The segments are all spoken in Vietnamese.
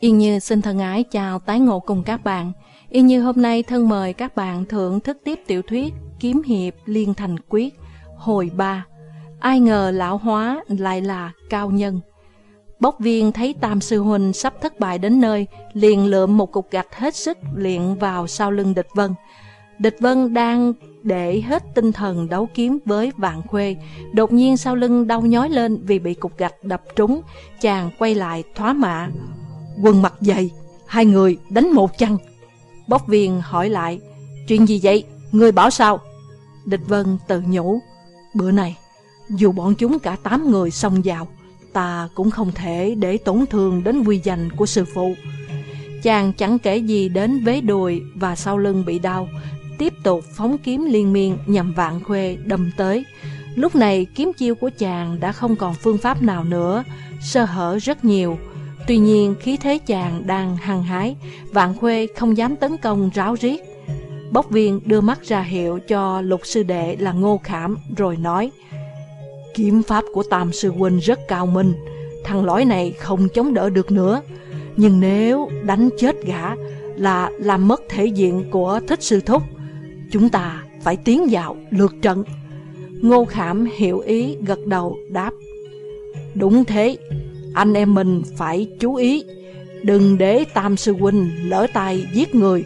Yên Như xin thân ái chào tái ngộ cùng các bạn. Yên Như hôm nay thân mời các bạn thưởng thức tiếp tiểu thuyết Kiếm Hiệp Liên Thành Quyết, hồi 3. Ai ngờ lão hóa lại là cao nhân. Bốc viên thấy Tam Sư Huynh sắp thất bại đến nơi, liền lượm một cục gạch hết sức luyện vào sau lưng địch vân. Địch vân đang để hết tinh thần đấu kiếm với vạn khuê. Đột nhiên sau lưng đau nhói lên vì bị cục gạch đập trúng, chàng quay lại thoá mạ. Quần mặt dày, hai người đánh một chăn. Bóc viên hỏi lại, chuyện gì vậy, người bảo sao? Địch vân tự nhủ, bữa này, dù bọn chúng cả tám người xông vào, ta cũng không thể để tổn thương đến quy danh của sư phụ. Chàng chẳng kể gì đến vế đùi và sau lưng bị đau, tiếp tục phóng kiếm liên miên nhằm vạn khuê đâm tới. Lúc này kiếm chiêu của chàng đã không còn phương pháp nào nữa, sơ hở rất nhiều. Tuy nhiên khí thế chàng đang hăng hái, vạn khuê không dám tấn công ráo riết. Bốc viên đưa mắt ra hiệu cho lục sư đệ là ngô khảm rồi nói Kiếm pháp của Tam Sư Huynh rất cao minh, thằng lõi này không chống đỡ được nữa. Nhưng nếu đánh chết gã là làm mất thể diện của thích sư thúc, chúng ta phải tiến vào lượt trận. Ngô Khảm hiểu ý gật đầu đáp. Đúng thế, anh em mình phải chú ý, đừng để Tam Sư Huynh lỡ tay giết người.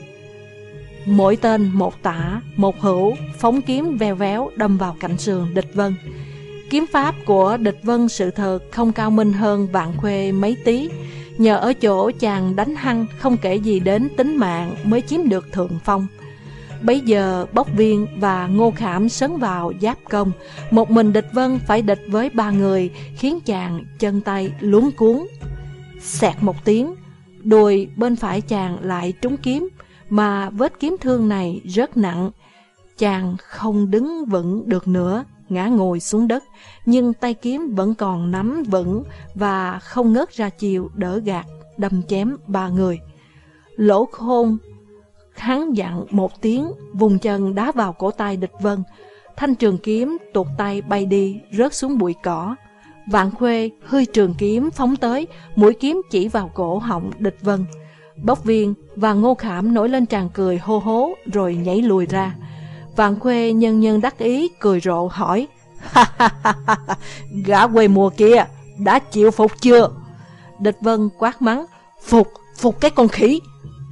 Mỗi tên một tả, một hữu, phóng kiếm veo véo đâm vào cạnh sườn địch vân. Kiếm pháp của địch vân sự thật không cao minh hơn vạn khuê mấy tí, nhờ ở chỗ chàng đánh hăng không kể gì đến tính mạng mới chiếm được thượng phong. Bấy giờ bốc viên và ngô khảm sấn vào giáp công, một mình địch vân phải địch với ba người, khiến chàng chân tay luống cuốn. Xẹt một tiếng, đùi bên phải chàng lại trúng kiếm, mà vết kiếm thương này rất nặng. Chàng không đứng vững được nữa, ngã ngồi xuống đất, nhưng tay kiếm vẫn còn nắm vững và không ngớt ra chiều đỡ gạt, đâm chém ba người. Lỗ khôn Hắn dặn một tiếng, vùng chân đá vào cổ tay địch vân. Thanh trường kiếm tuột tay bay đi, rớt xuống bụi cỏ. Vạn khuê hơi trường kiếm phóng tới, mũi kiếm chỉ vào cổ họng địch vân. Bốc viên và ngô khảm nổi lên tràn cười hô hố rồi nhảy lùi ra. Vạn khuê nhân nhân đắc ý cười rộ hỏi Ha ha ha ha Gã quê mùa kia đã chịu phục chưa Địch vân quát mắng Phục, phục cái con khỉ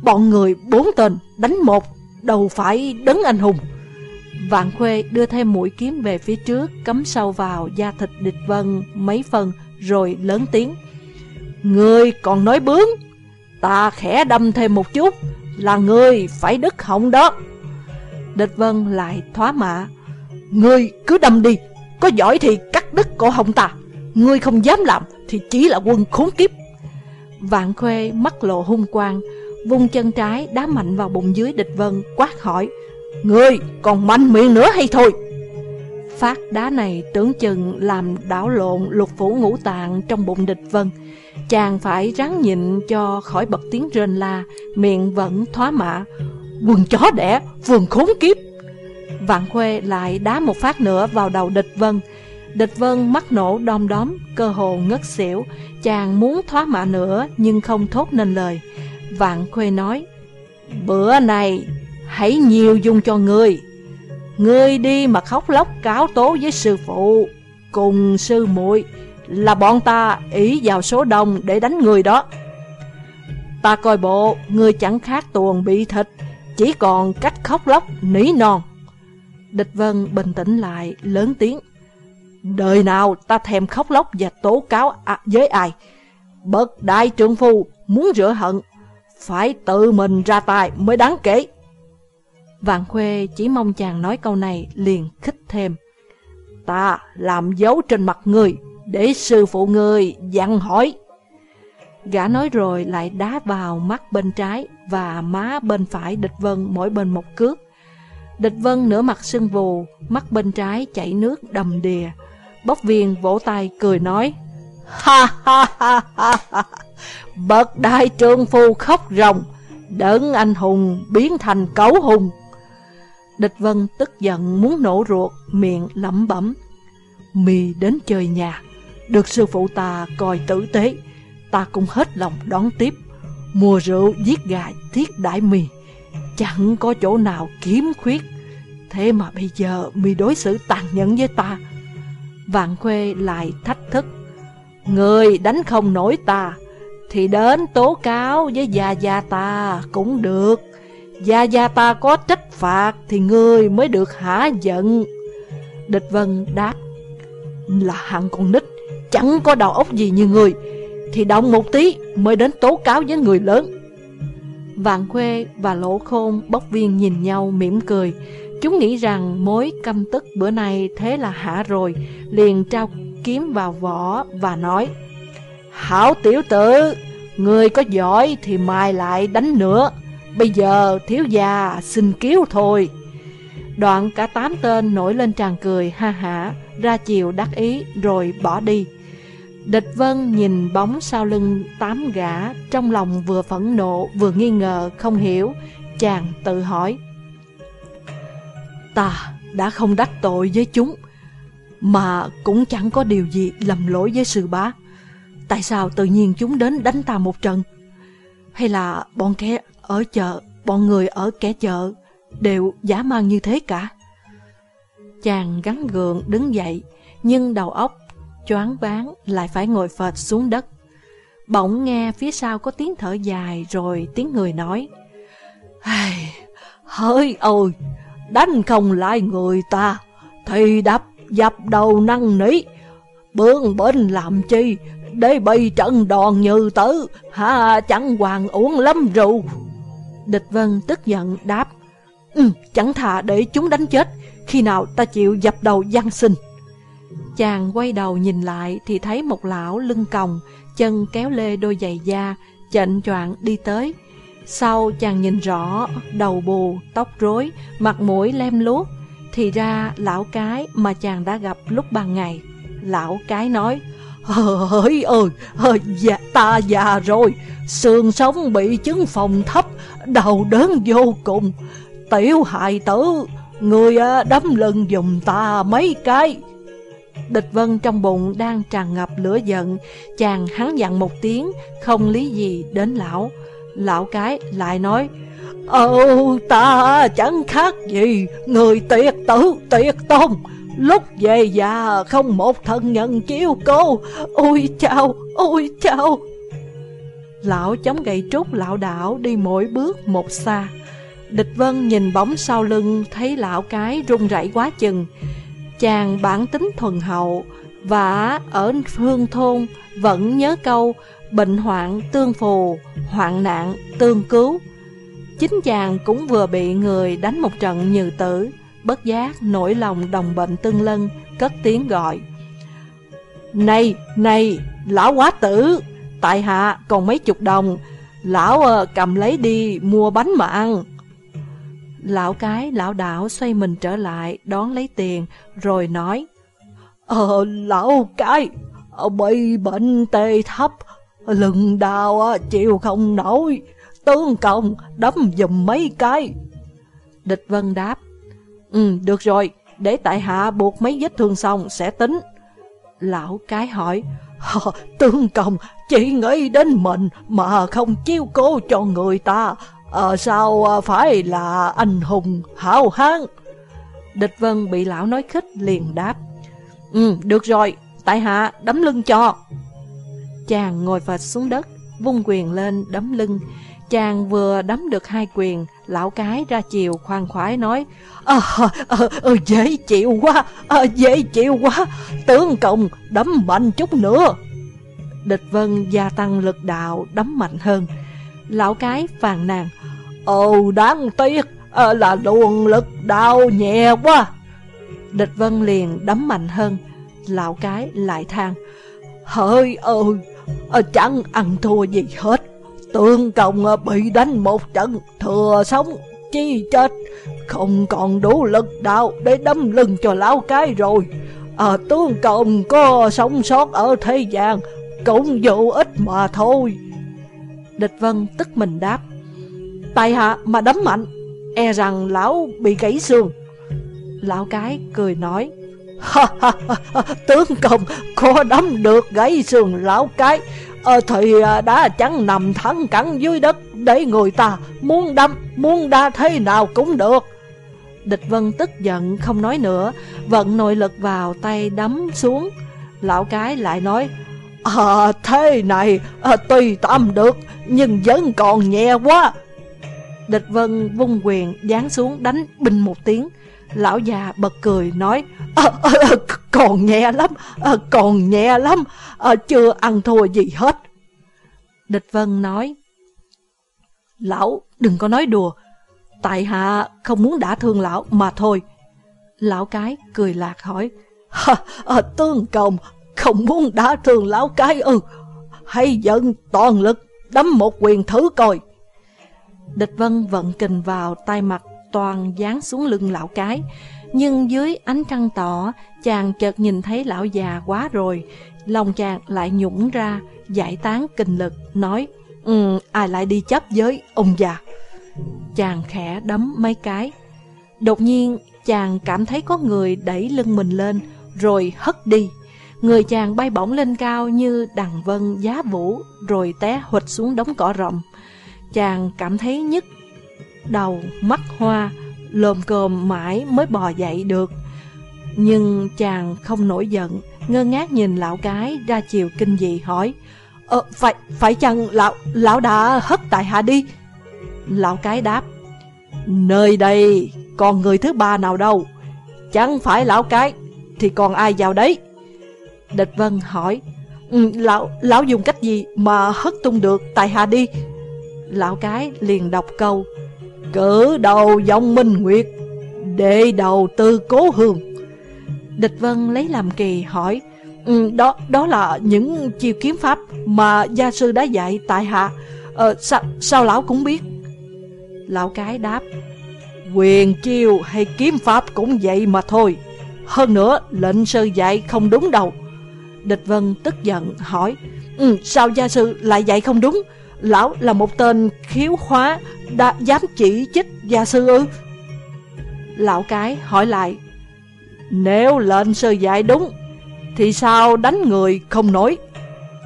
Bọn người bốn tên đánh một, Đầu phải đấng anh hùng. Vạn Khuê đưa thêm mũi kiếm về phía trước, Cắm sâu vào da thịt địch vân mấy phần, Rồi lớn tiếng. Ngươi còn nói bướng, Ta khẽ đâm thêm một chút, Là ngươi phải đứt họng đó. Địch vân lại thoá mạ. Ngươi cứ đâm đi, Có giỏi thì cắt đứt cổ họng ta. Ngươi không dám làm Thì chỉ là quân khốn kiếp. Vạn Khuê mắt lộ hung quang vung chân trái đá mạnh vào bụng dưới địch vân, quát hỏi, Ngươi còn mạnh miệng nữa hay thôi? Phát đá này tưởng chừng làm đảo lộn lục phủ ngũ tạng trong bụng địch vân. Chàng phải ráng nhịn cho khỏi bật tiếng rên la, miệng vẫn thoá mạ. Quần chó đẻ, vườn khốn kiếp. Vạn Khuê lại đá một phát nữa vào đầu địch vân. Địch vân mắt nổ đom đóm, cơ hồ ngất xỉu. Chàng muốn thoá mạ nữa nhưng không thốt nên lời. Vạn Khuê nói, Bữa này, hãy nhiều dùng cho ngươi. Ngươi đi mà khóc lóc cáo tố với sư phụ, cùng sư muội là bọn ta ý vào số đông để đánh người đó. Ta coi bộ, ngươi chẳng khác tuồng bị thịt, chỉ còn cách khóc lóc, nỉ non. Địch Vân bình tĩnh lại, lớn tiếng. Đời nào ta thèm khóc lóc và tố cáo à, với ai. Bậc đại trượng phu muốn rửa hận phải tự mình ra tay mới đáng kể. Vạn Khuê chỉ mong chàng nói câu này liền khích thêm. Ta làm dấu trên mặt người để sư phụ người dặn hỏi. Gã nói rồi lại đá vào mắt bên trái và má bên phải địch vân mỗi bên một cước. Địch vân nửa mặt sưng vù, mắt bên trái chảy nước đầm đìa. Bốc viên vỗ tay cười nói, Ha ha ha ha ha bật đại trương phu khóc ròng, Đấng anh hùng biến thành cấu hùng. Địch Vân tức giận muốn nổ ruột, Miệng lẩm bẩm Mì đến chơi nhà, Được sư phụ ta coi tử tế, Ta cũng hết lòng đón tiếp. Mùa rượu giết gà thiết đại mì, Chẳng có chỗ nào kiếm khuyết. Thế mà bây giờ mì đối xử tàn nhẫn với ta. Vạn Khuê lại thách thức, Người đánh không nổi ta thì đến tố cáo với gia gia ta cũng được. Gia gia ta có trách phạt Thì người mới được hả giận. Địch Vân đáp, Là hạng con nít, Chẳng có đầu óc gì như người, Thì động một tí mới đến tố cáo với người lớn. Vạn Khuê và Lỗ Khôn bốc viên nhìn nhau mỉm cười. Chúng nghĩ rằng mối căm tức bữa nay thế là hả rồi, Liền trao kiếm vào vỏ và nói Hảo tiểu tử, Người có giỏi thì mai lại đánh nữa. Bây giờ thiếu già xin cứu thôi. Đoạn cả tám tên nổi lên tràn cười, ha hả, Ra chiều đắc ý, rồi bỏ đi. Địch Vân nhìn bóng sau lưng tám gã, Trong lòng vừa phẫn nộ, vừa nghi ngờ, không hiểu. Chàng tự hỏi, Ta đã không đắc tội với chúng, Mà cũng chẳng có điều gì lầm lỗi với sư bá. Tại sao tự nhiên chúng đến đánh ta một trận? Hay là bọn kẻ ở chợ, Bọn người ở kẻ chợ Đều giả mang như thế cả? Chàng gắn gượng đứng dậy, Nhưng đầu óc choáng váng lại phải ngồi phệt xuống đất. Bỗng nghe phía sau có tiếng thở dài Rồi tiếng người nói Hỡi ôi, Đánh không lại người ta, Thì đập dập đầu năng nỉ, Bướng bên làm chi để bay trận đòn như tử Ha chẳng hoàng uống lắm rượu. Địch Vân tức giận đáp ừ, Chẳng thà để chúng đánh chết Khi nào ta chịu dập đầu gian sinh. Chàng quay đầu nhìn lại Thì thấy một lão lưng còng Chân kéo lê đôi giày da Chệnh choạng đi tới. Sau chàng nhìn rõ Đầu bù, tóc rối Mặt mũi lem luốc Thì ra lão cái mà chàng đã gặp lúc ban ngày. Lão cái nói Hỡi ơi, dạ, ta già rồi, xương sống bị chứng phòng thấp, đầu đớn vô cùng. Tiểu hài tử, người à, đấm lưng dùm ta mấy cái. Địch Vân trong bụng đang tràn ngập lửa giận, chàng hắn dặn một tiếng, không lý gì đến lão. Lão cái lại nói, Ồ, ta chẳng khác gì, người tiệt tử, tiệt tông. Lúc về già không một thân nhân chiêu cô. Ôi chào, ôi chào Lão chống gậy trúc lão đảo đi mỗi bước một xa. Địch Vân nhìn bóng sau lưng Thấy lão cái run rẩy quá chừng. Chàng bản tính thuần hậu Và ở hương thôn Vẫn nhớ câu Bệnh hoạn tương phù Hoạn nạn tương cứu. Chính chàng cũng vừa bị người đánh một trận như tử bất giác nổi lòng đồng bệnh tương lân, cất tiếng gọi. Này, này, lão quá tử, tại hạ còn mấy chục đồng, lão ờ, cầm lấy đi mua bánh mà ăn. Lão cái, lão đảo xoay mình trở lại, đón lấy tiền, rồi nói. Ờ, lão cái, ờ, bị bệnh tê thấp, lưng đau ờ, chịu không nổi, tương công đấm dùm mấy cái. Địch Vân đáp. Ừ, được rồi, để tại hạ buộc mấy vết thương xong sẽ tính. Lão cái hỏi, Tương công, chỉ nghĩ đến mình mà không chiêu cố cho người ta. À, sao ờ, phải là anh hùng hào hán? Địch Vân bị lão nói khích liền đáp. Ừ, được rồi, tại hạ đấm lưng cho. Chàng ngồi phật xuống đất, vung quyền lên đấm lưng. Chàng vừa đấm được hai quyền, lão cái ra chiều khoan khoái nói, à, à, à, dễ chịu quá, à, dễ chịu quá, tướng công đấm mạnh chút nữa. Địch Vân gia tăng lực đạo đấm mạnh hơn. Lão cái phàn nàn, Ồ đáng tiếc à, là luồng lực đạo nhẹ quá. Địch Vân liền đấm mạnh hơn. Lão cái lại than, Hỡi ơi, à, chẳng ăn thua gì hết. Tương công ờ, bị đánh một trận thừa sống chi chết. Không còn đủ lực đạo để đâm lưng cho lão cái rồi. À, Tương công có sống sót ở thế gian Cũng vô ích mà thôi. Địch Vân tức mình đáp Tài hạ mà đấm mạnh E rằng lão bị gãy xương. Lão cái cười nói Tướng công có đấm được gãy xương lão cái Ờ, thì à, đã chẳng nằm thẳng cẳng dưới đất Để người ta muốn đâm Muốn đa thế nào cũng được. Địch Vân tức giận không nói nữa Vận nội lực vào tay đấm xuống. Lão cái lại nói À thế này à, Tùy tâm được Nhưng vẫn còn nhẹ quá. Địch Vân vung quyền giáng xuống đánh bình một tiếng. Lão già bật cười nói à, à, Còn nhẹ lắm à, Còn nhẹ lắm à, Chưa ăn thua gì hết. Địch Vân nói Lão đừng có nói đùa Tại hạ không muốn đả thương lão mà thôi. Lão cái cười lạc hỏi à, Tương công không muốn đả thương lão cái ư? Hay giận toàn lực đấm một quyền thử coi. Địch Vân vận kình vào tay mặt toàn dán xuống lưng lão cái. Nhưng dưới ánh trăng tỏ, Chàng chợt nhìn thấy lão già quá rồi. Lòng chàng lại nhũng ra, Giải tán kinh lực, Nói Ừ ai lại đi chấp với ông già? Chàng khẽ đấm mấy cái. Đột nhiên, chàng cảm thấy có người đẩy lưng mình lên, Rồi hất đi. Người chàng bay bổng lên cao như đằng vân giá vũ, Rồi té hụt xuống đống cỏ rộng. Chàng cảm thấy nhức đầu, mắt hoa Lồm cồm mãi mới bò dậy được. Nhưng chàng không nổi giận Ngơ ngác nhìn lão cái ra chiều kinh dị hỏi Ờ, phải, phải chăng lão, lão đã hất tại hạ đi? Lão cái đáp Nơi đây còn người thứ ba nào đâu Chẳng phải lão cái Thì còn ai vào đấy? Địch Vân hỏi ừ, Lão lão dùng cách gì mà hất tung được tại hạ đi? Lão cái liền đọc câu Cử đầu dòng minh nguyệt Đệ đầu tư cố hương. Địch Vân lấy làm kỳ hỏi ừ, Đó đó là những chiêu kiếm pháp Mà gia sư đã dạy tại hạ. Ờ, sao, sao lão cũng biết? Lão cái đáp Quyền chiêu hay kiếm pháp cũng vậy mà thôi. Hơn nữa lệnh sư dạy không đúng đâu. Địch Vân tức giận hỏi ừ, Sao gia sư lại dạy không đúng Lão là một tên khiếu hóa đã Dám chỉ trích gia sư ư? Lão cái hỏi lại Nếu lệnh sư dạy đúng Thì sao đánh người không nổi?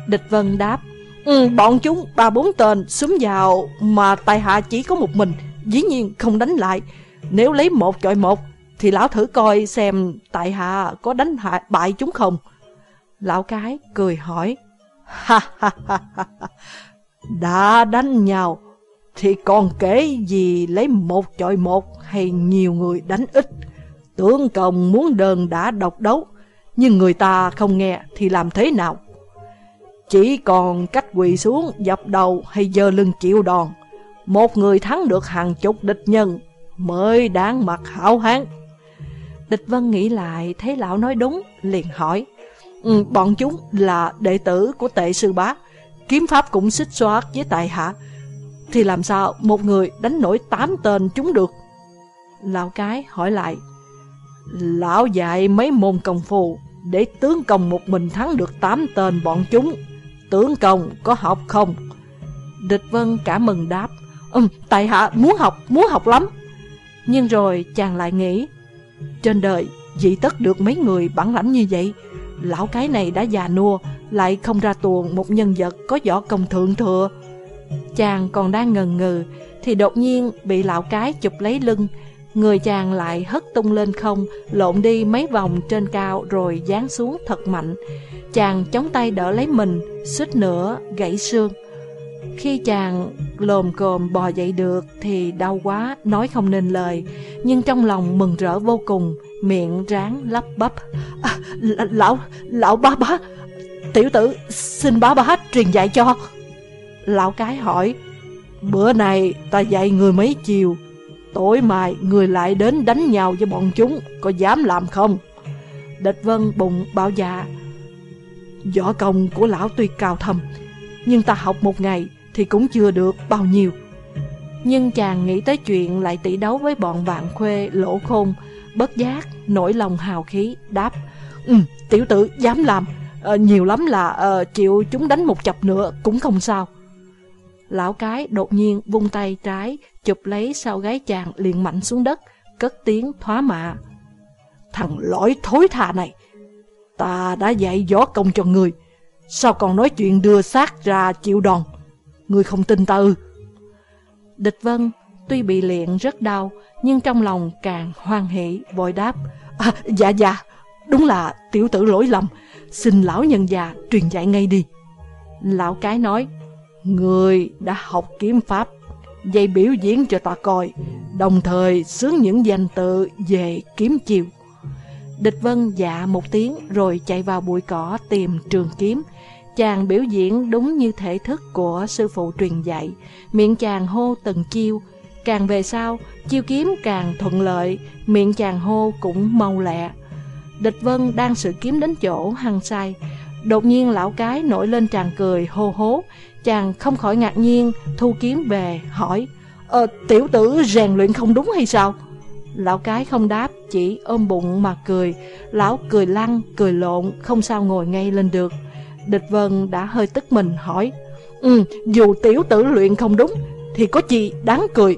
Địch Vân đáp ừ, Bọn chúng ba bốn tên súng vào Mà tài hạ chỉ có một mình Dĩ nhiên không đánh lại. Nếu lấy một chọi một Thì lão thử coi xem tại hạ có đánh hại, bại chúng không. Lão cái cười hỏi Ha ha ha ha đã đánh nhau, Thì còn kể gì lấy một chọi một Hay nhiều người đánh ít. Tướng công muốn đơn đã độc đấu, Nhưng người ta không nghe Thì làm thế nào? Chỉ còn cách quỳ xuống, Dập đầu hay giơ lưng chịu đòn. Một người thắng được hàng chục địch nhân Mới đáng mặt hảo hán. Địch Vân nghĩ lại, Thấy lão nói đúng, Liền hỏi ừ, bọn chúng là đệ tử của tệ sư bá Kiếm pháp cũng xích xoát với tại hạ. Thì làm sao một người đánh nổi tám tên chúng được? Lão cái hỏi lại. Lão dạy mấy môn công phu Để tướng công một mình thắng được tám tên bọn chúng. Tướng công có học không? Địch Vân cả mừng đáp. Ừm, tại hạ muốn học, muốn học lắm. Nhưng rồi chàng lại nghĩ Trên đời dị tất được mấy người bản lãnh như vậy. Lão cái này đã già nua lại không ra tuồng một nhân vật có võ công thượng thừa. Chàng còn đang ngần ngừ Thì đột nhiên bị lão cái chụp lấy lưng. Người chàng lại hất tung lên không Lộn đi mấy vòng trên cao Rồi dán xuống thật mạnh. Chàng chống tay đỡ lấy mình Suýt nữa gãy xương. Khi chàng lồm cồm bò dậy được Thì đau quá Nói không nên lời Nhưng trong lòng mừng rỡ vô cùng Miệng ráng lắp bắp. À, Lão, lão bá bá Tiểu tử xin bá bá truyền dạy cho. Lão cái hỏi Bữa này ta dạy người mấy chiều Tối mai người lại đến đánh nhau với bọn chúng Có dám làm không? Địch vân bụng bảo dạ Võ công của lão tuy cao thâm Nhưng ta học một ngày Thì cũng chưa được bao nhiêu. Nhưng chàng nghĩ tới chuyện Lại tỷ đấu với bọn vạn khuê lỗ khôn Bất giác nổi lòng hào khí Đáp ừ, Tiểu tử dám làm à, Nhiều lắm là à, chịu chúng đánh một chập nữa Cũng không sao. Lão cái đột nhiên vung tay trái Chụp lấy sau gáy chàng liền mạnh xuống đất Cất tiếng thoá mạ. Thằng lõi thối thà này Ta đã dạy gió công cho người Sao còn nói chuyện đưa xác ra chịu đòn? Người không tin ta ư? Địch Vân tuy bị liện rất đau Nhưng trong lòng càng hoan hỷ vội đáp à, Dạ dạ Đúng là tiểu tử lỗi lầm. Xin lão nhân già truyền dạy ngay đi Lão cái nói Người đã học kiếm pháp Dạy biểu diễn cho ta coi Đồng thời sướng những danh tự về kiếm chiều Địch Vân dạ một tiếng rồi chạy vào bụi cỏ tìm trường kiếm. Chàng biểu diễn đúng như thể thức của sư phụ truyền dạy, miệng chàng hô từng chiêu. Càng về sau, chiêu kiếm càng thuận lợi, miệng chàng hô cũng mau lẹ. Địch Vân đang sự kiếm đến chỗ hăng say. Đột nhiên lão cái nổi lên tràn cười hô hố, chàng không khỏi ngạc nhiên, thu kiếm về, hỏi, Ờ, tiểu tử rèn luyện không đúng hay sao? Lão cái không đáp, chỉ ôm bụng mà cười. Lão cười lăn, cười lộn, không sao ngồi ngay lên được. Địch Vân đã hơi tức mình hỏi, Ừ, dù tiểu tử luyện không đúng, thì có gì đáng cười.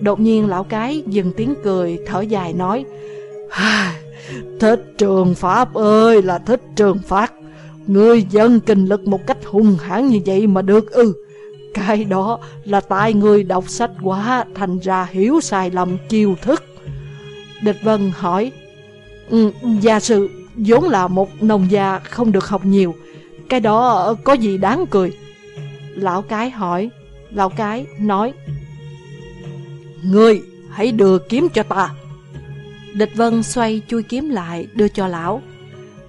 Đột nhiên lão cái dừng tiếng cười, thở dài nói, Thích trường Pháp ơi là thích trường Pháp. Ngươi dân kinh lực một cách hung hãn như vậy mà được ư. Cái đó là tại người đọc sách quá thành ra hiểu sai lầm chiêu thức. Địch Vân hỏi, ừ, Gia sư vốn là một nông gia không được học nhiều, cái đó có gì đáng cười? Lão cái hỏi, lão cái nói, Ngươi hãy đưa kiếm cho ta. Địch Vân xoay chui kiếm lại đưa cho lão.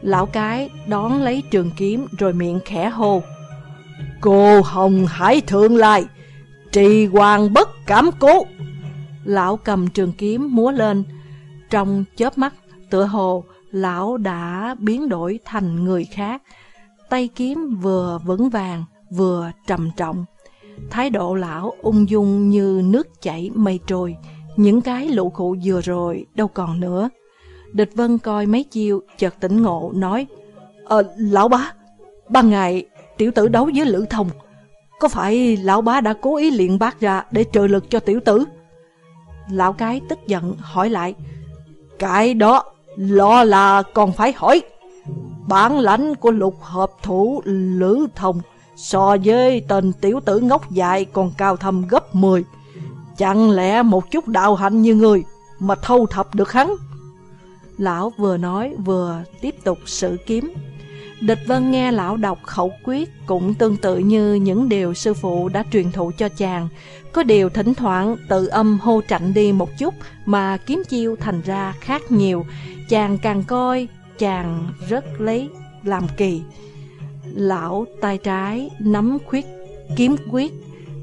Lão cái đón lấy trường kiếm rồi miệng khẽ hô. Cô Hồng Hải Thượng lại, trì hoàng bất cảm cố. Lão cầm trường kiếm múa lên, trong chớp mắt tựa hồ lão đã biến đổi thành người khác. Tay kiếm vừa vững vàng vừa trầm trọng. Thái độ lão ung dung như nước chảy mây trôi, những cái lũ cụ vừa rồi đâu còn nữa. Địch Vân coi mấy chiêu chợt tỉnh ngộ nói Ờ, lão bá, ban ngày tiểu tử đấu với Lữ Thông Có phải lão bá đã cố ý luyện bác ra để trợ lực cho tiểu tử? Lão cái tức giận hỏi lại Cái đó lo là còn phải hỏi Bản lãnh của lục hợp thủ Lữ Thông So với tên tiểu tử ngốc dại còn cao thâm gấp 10 Chẳng lẽ một chút đạo hạnh như người Mà thâu thập được hắn Lão vừa nói vừa tiếp tục sử kiếm Địch Vân nghe lão đọc khẩu quyết cũng tương tự như những điều sư phụ đã truyền thụ cho chàng. Có điều thỉnh thoảng tự âm hô trạnh đi một chút mà kiếm chiêu thành ra khác nhiều. Chàng càng coi, chàng rất lấy làm kỳ. Lão tay trái nắm khuyết kiếm quyết,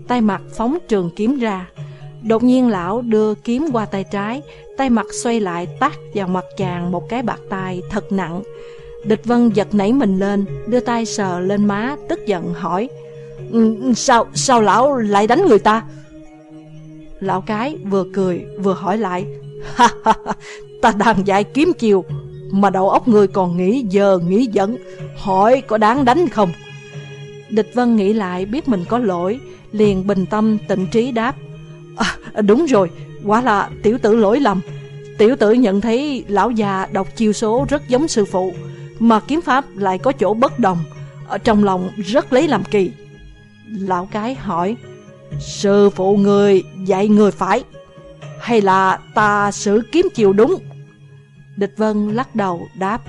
tay mặt phóng trường kiếm ra. Đột nhiên lão đưa kiếm qua tay trái, tay mặt xoay lại tát vào mặt chàng một cái bạc tay thật nặng. Địch Vân giật nảy mình lên, đưa tay sờ lên má, tức giận hỏi ừ, Sao, sao lão lại đánh người ta? Lão cái vừa cười vừa hỏi lại Ha ha ha, ta đang dạy kiếm chiều Mà đầu óc người còn nghĩ giờ nghĩ giận Hỏi có đáng đánh không? Địch Vân nghĩ lại biết mình có lỗi Liền bình tâm tịnh trí đáp à, Đúng rồi, quả là tiểu tử lỗi lầm Tiểu tử nhận thấy lão già đọc chiêu số rất giống sư phụ mà kiếm pháp lại có chỗ bất đồng, ở trong lòng rất lấy làm kỳ. Lão cái hỏi, sư phụ người dạy người phải, hay là ta sử kiếm chiều đúng? Địch Vân lắc đầu đáp,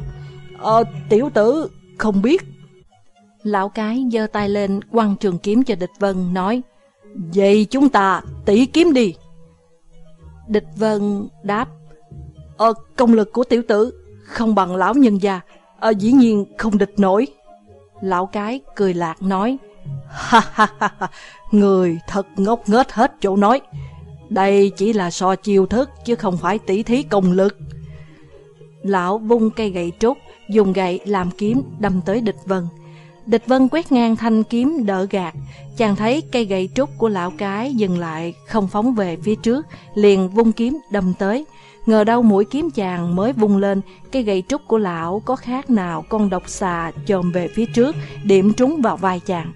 Ờ, tiểu tử, không biết. Lão cái giơ tay lên quăng trường kiếm cho địch Vân nói, Vậy chúng ta tỷ kiếm đi. Địch Vân đáp, Ờ, công lực của tiểu tử không bằng lão nhân gia, ờ, dĩ nhiên không địch nổi. Lão cái cười lạc nói, ha ha ha ha, người thật ngốc nghếch hết chỗ nói. Đây chỉ là so chiêu thức chứ không phải tỉ thí công lực. Lão vung cây gậy trúc, dùng gậy làm kiếm đâm tới địch vân. Địch vân quét ngang thanh kiếm đỡ gạt, chàng thấy cây gậy trúc của lão cái dừng lại, không phóng về phía trước, liền vung kiếm đâm tới. Ngờ đâu mũi kiếm chàng mới vung lên, cây gậy trúc của lão có khác nào con độc xà chồm về phía trước, điểm trúng vào vai chàng.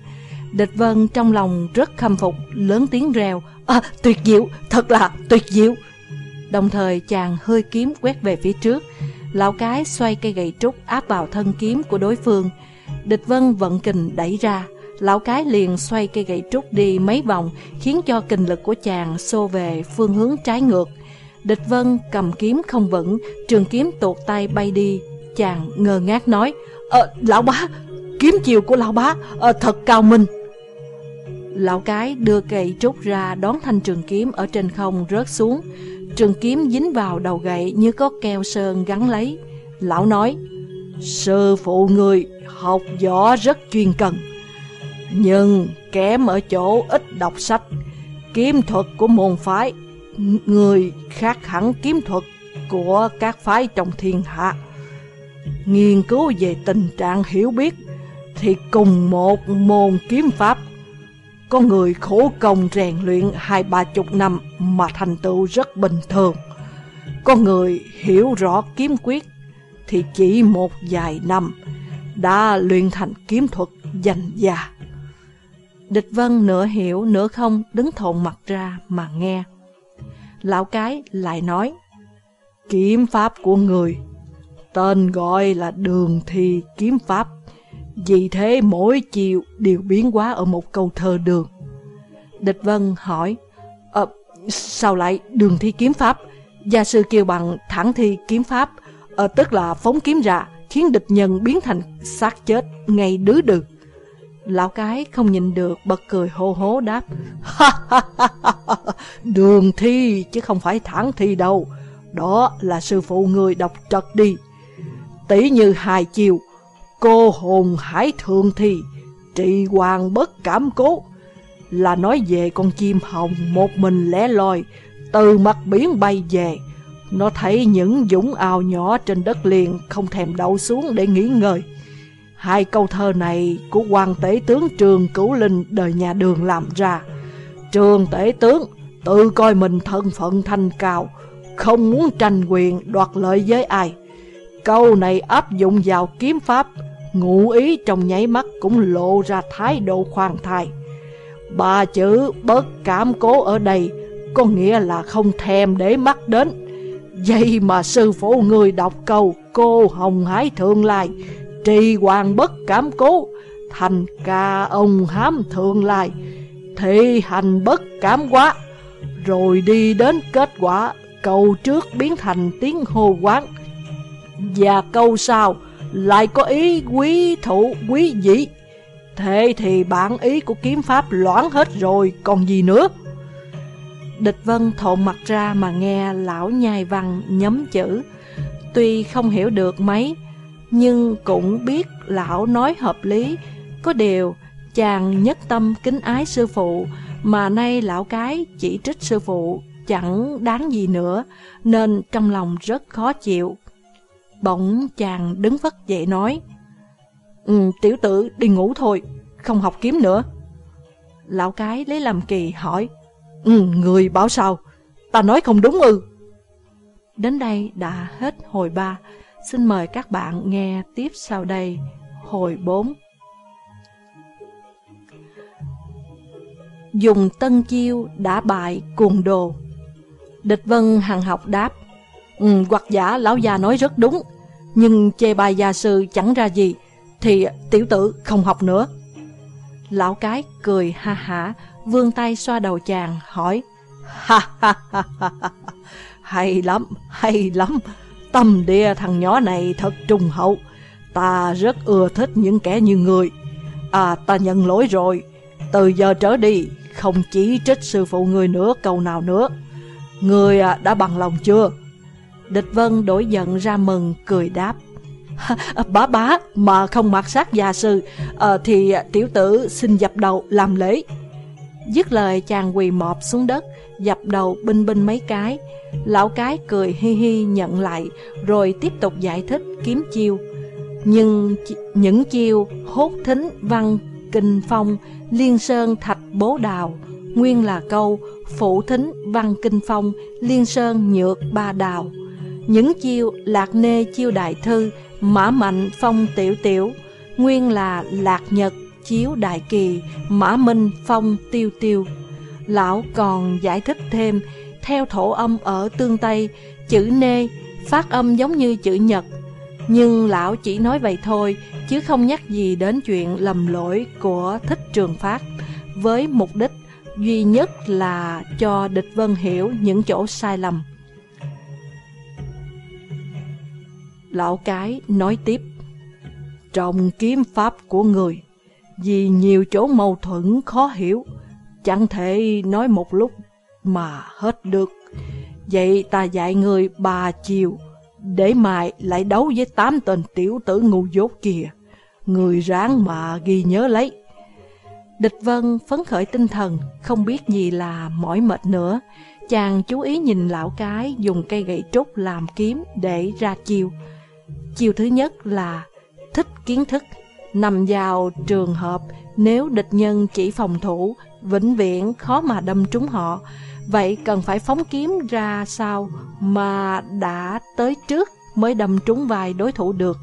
Địch Vân trong lòng rất khâm phục, lớn tiếng reo, à, tuyệt diệu, thật là tuyệt diệu. Đồng thời chàng hơi kiếm quét về phía trước, lão cái xoay cây gậy trúc áp vào thân kiếm của đối phương. Địch Vân vận kình đẩy ra, lão cái liền xoay cây gậy trúc đi mấy vòng, khiến cho kình lực của chàng xô về phương hướng trái ngược. Địch Vân cầm kiếm không vững, trường kiếm tuột tay bay đi. Chàng ngơ ngác nói, Ờ, lão bá, kiếm chiều của lão bá, ờ, thật cao minh. Lão cái đưa cây trúc ra đón thanh trường kiếm ở trên không rớt xuống. Trường kiếm dính vào đầu gậy như có keo sơn gắn lấy. Lão nói, Sư phụ người học võ rất chuyên cần, Nhưng kém ở chỗ ít đọc sách. Kiếm thuật của môn phái, Người khác hẳn kiếm thuật của các phái trong thiên hạ. Nghiên cứu về tình trạng hiểu biết Thì cùng một môn kiếm pháp. Có người khổ công rèn luyện hai ba chục năm Mà thành tựu rất bình thường. Có người hiểu rõ kiếm quyết thì chỉ một vài năm đã luyện thành kiếm thuật danh gia. Địch Vân nửa hiểu nửa không đứng thộn mặt ra mà nghe. Lão cái lại nói, kiếm pháp của người, tên gọi là đường thi kiếm pháp, vì thế mỗi chiều đều biến hóa ở một câu thơ đường. Địch Vân hỏi, ờ, sao lại đường thi kiếm pháp? Gia sư kêu bằng thẳng thi kiếm pháp, ờ, tức là phóng kiếm ra, khiến địch nhân biến thành xác chết ngay đứ đừ. Lão cái không nhìn được bật cười hô hố đáp Đường thi chứ không phải thẳng thi đâu. Đó là sư phụ người đọc trật đi. Tỷ như hài chiều Cô hồn hải thượng thi Trị hoàng bất cảm cố. Là nói về con chim hồng Một mình lẻ loi Từ mặt biển bay về nó thấy những dũng ao nhỏ trên đất liền không thèm đậu xuống để nghỉ ngơi. Hai câu thơ này của quan tế tướng Trường Cửu Linh đời nhà đường làm ra. Trường tế tướng tự coi mình thân phận thanh cao, không muốn tranh quyền đoạt lợi với ai. Câu này áp dụng vào kiếm pháp, ngụ ý trong nháy mắt cũng lộ ra thái độ khoan thai. Ba chữ bất cảm cố ở đây có nghĩa là không thèm để mắt đến Vậy mà sư phụ người đọc câu Cô hồng hái thượng lai, Trì hoàng bất cảm cố, Thành ca ông hám thượng lai. Thị hành bất cảm quá, Rồi đi đến kết quả Câu trước biến thành tiếng hô quán. Và câu sau, Lại có ý quý thủ, quý dĩ Thế thì bản ý của kiếm pháp loãng hết rồi, Còn gì nữa? Địch Vân thộn mặt ra mà nghe lão nhai văn nhấm chữ. Tuy không hiểu được mấy, nhưng cũng biết lão nói hợp lý. Có điều, chàng nhất tâm kính ái sư phụ, mà nay lão cái chỉ trích sư phụ chẳng đáng gì nữa, nên trong lòng rất khó chịu. Bỗng chàng đứng vất dậy nói, ừ, tiểu tử đi ngủ thôi, không học kiếm nữa. Lão cái lấy làm kỳ hỏi, Ừ, người bảo sao? Ta nói không đúng ư? Đến đây đã hết hồi 3. Xin mời các bạn nghe tiếp sau đây, hồi 4. Dùng tân chiêu đã bại cuồng đồ. Địch Vân hằng học đáp. Ừ, hoặc giả lão già nói rất đúng, nhưng chê bài gia sư chẳng ra gì, thì tiểu tử không học nữa. Lão cái cười ha hả, vươn tay xoa đầu chàng, hỏi Ha ha ha ha Hay lắm, hay lắm. Tâm địa thằng nhỏ này thật trung hậu. Ta rất ưa thích những kẻ như người. À ta nhận lỗi rồi. Từ giờ trở đi Không chỉ trích sư phụ người nữa câu nào nữa. Người à, đã bằng lòng chưa? Địch Vân đổi giận ra mừng Cười đáp Bá bá mà không mặc sát gia sư à, Thì tiểu tử xin dập đầu làm lễ. Dứt lời chàng quỳ mọp xuống đất, dập đầu binh binh mấy cái. Lão cái cười hi hi nhận lại, rồi tiếp tục giải thích kiếm chiêu. Nhưng những chiêu hốt thính văn kinh phong, liên sơn thạch bố đào, nguyên là câu phụ thính văn kinh phong, liên sơn nhược ba đào. Những chiêu lạc nê chiêu đại thư, mã mạnh phong tiểu tiểu, nguyên là lạc nhật chiếu đại kỳ, mã minh phong tiêu tiêu. Lão còn giải thích thêm, theo thổ âm ở tương Tây, chữ nê phát âm giống như chữ nhật. Nhưng lão chỉ nói vậy thôi, chứ không nhắc gì đến chuyện lầm lỗi của thích trường phát, với mục đích duy nhất là cho địch vân hiểu những chỗ sai lầm. Lão cái nói tiếp, trong kiếm pháp của người, vì nhiều chỗ mâu thuẫn khó hiểu, chẳng thể nói một lúc mà hết được. Vậy ta dạy người ba chiều, để mai lại đấu với tám tên tiểu tử ngu dốt kia. Người ráng mà ghi nhớ lấy. Địch Vân phấn khởi tinh thần, không biết gì là mỏi mệt nữa. Chàng chú ý nhìn lão cái dùng cây gậy trúc làm kiếm để ra chiều. chiều thứ nhất là thích kiến thức, nằm vào trường hợp nếu địch nhân chỉ phòng thủ, vĩnh viễn khó mà đâm trúng họ. Vậy cần phải phóng kiếm ra sao mà đã tới trước mới đâm trúng vai đối thủ được.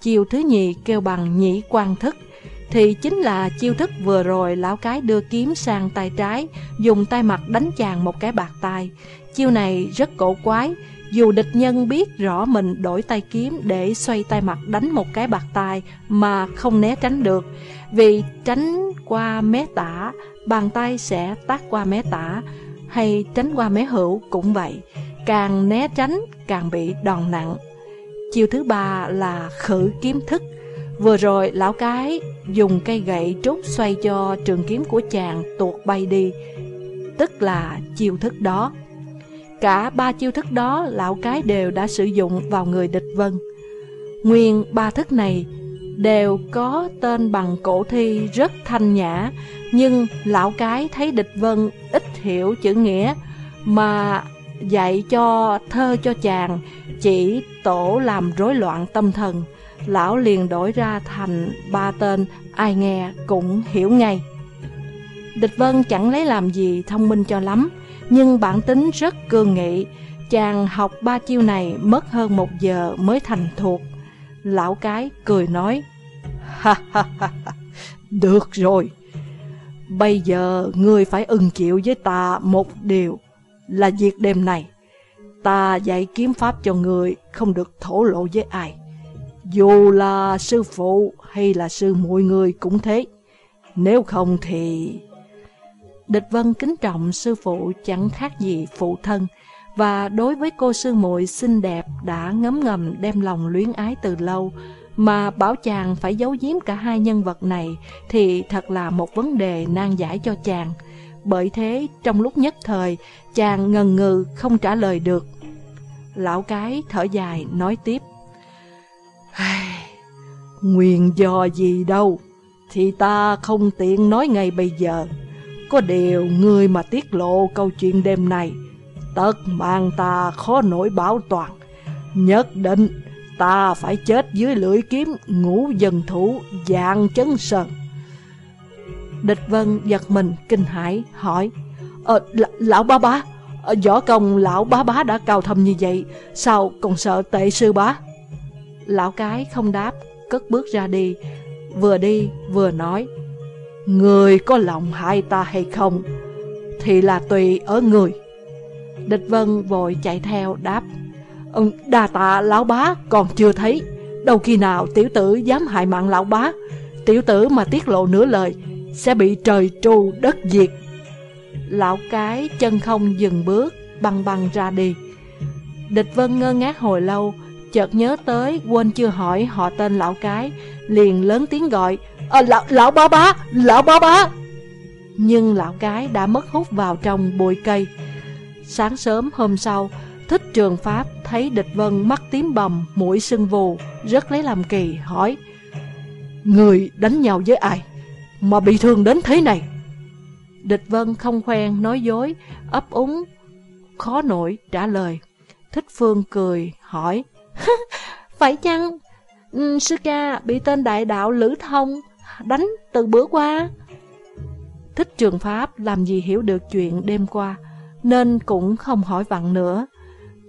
Chiêu thứ nhì kêu bằng nhĩ quan thức, thì chính là chiêu thức vừa rồi lão cái đưa kiếm sang tay trái, dùng tay mặt đánh chàng một cái bạc tay. Chiêu này rất cổ quái, dù địch nhân biết rõ mình đổi tay kiếm để xoay tay mặt đánh một cái bạc tài mà không né tránh được, vì tránh qua mé tả, bàn tay sẽ tác qua mé tả, hay tránh qua mé hữu cũng vậy, càng né tránh càng bị đòn nặng. Chiêu thứ ba là khử kiếm thức. Vừa rồi lão cái dùng cây gậy trút xoay cho trường kiếm của chàng tuột bay đi, tức là chiêu thức đó. Cả ba chiêu thức đó lão cái đều đã sử dụng vào người địch vân. Nguyên ba thức này đều có tên bằng cổ thi rất thanh nhã, nhưng lão cái thấy địch vân ít hiểu chữ nghĩa mà dạy cho thơ cho chàng chỉ tổ làm rối loạn tâm thần. Lão liền đổi ra thành ba tên ai nghe cũng hiểu ngay. Địch Vân chẳng lấy làm gì thông minh cho lắm, nhưng bản tính rất cường nghị. Chàng học ba chiêu này mất hơn một giờ mới thành thuộc. Lão cái cười nói, ha ha ha, được rồi. Bây giờ ngươi phải ưng chịu với ta một điều là việc đêm này. Ta dạy kiếm pháp cho người không được thổ lộ với ai. Dù là sư phụ hay là sư muội người cũng thế. Nếu không thì... Địch Vân kính trọng sư phụ chẳng khác gì phụ thân và đối với cô sư muội xinh đẹp đã ngấm ngầm đem lòng luyến ái từ lâu mà bảo chàng phải giấu giếm cả hai nhân vật này thì thật là một vấn đề nan giải cho chàng. Bởi thế, trong lúc nhất thời, chàng ngần ngừ không trả lời được. Lão cái thở dài nói tiếp. Nguyên do gì đâu, thì ta không tiện nói ngay bây giờ. Có điều người mà tiết lộ câu chuyện đêm này, tất mang ta khó nổi bảo toàn. Nhất định ta phải chết dưới lưỡi kiếm ngũ dân thủ dạng chấn sơn. Địch Vân giật mình kinh hãi hỏi Ờ, lão bá bá ờ, Võ công lão bá bá đã cao thâm như vậy Sao còn sợ tệ sư bá Lão cái không đáp Cất bước ra đi Vừa đi vừa nói Người có lòng hại ta hay không Thì là tùy ở người. Địch Vân vội chạy theo đáp ừ, Đà tạ lão bá còn chưa thấy. Đâu khi nào tiểu tử dám hại mạng lão bá Tiểu tử mà tiết lộ nửa lời Sẽ bị trời tru đất diệt. Lão cái chân không dừng bước Băng băng ra đi. Địch Vân ngơ ngác hồi lâu Chợt nhớ tới quên chưa hỏi họ tên lão cái Liền lớn tiếng gọi à, lão, lão bá bá Lão bá bá Nhưng lão cái đã mất hút vào trong bụi cây Sáng sớm hôm sau Thích trường Pháp thấy địch vân mắt tím bầm, mũi sưng vù, rất lấy làm kỳ, hỏi Người đánh nhau với ai, mà bị thương đến thế này? Địch vân không khoen, nói dối, ấp úng, khó nổi trả lời. Thích Phương cười, hỏi Phải chăng ừ, sư ca bị tên đại đạo Lữ Thông đánh từ bữa qua? Thích trường Pháp làm gì hiểu được chuyện đêm qua, nên cũng không hỏi vặn nữa.